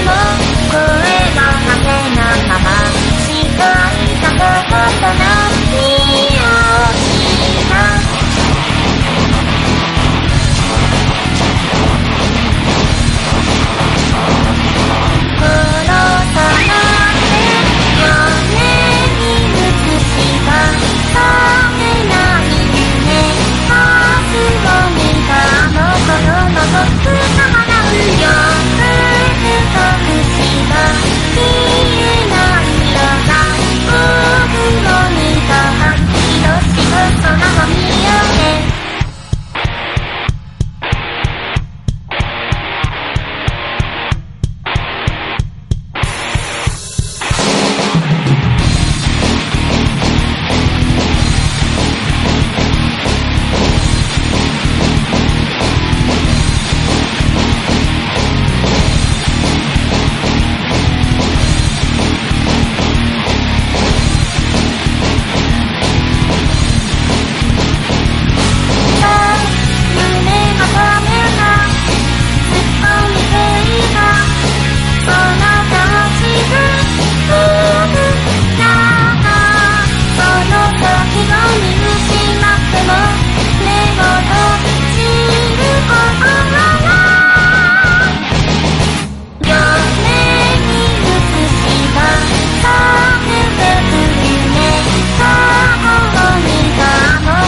them all.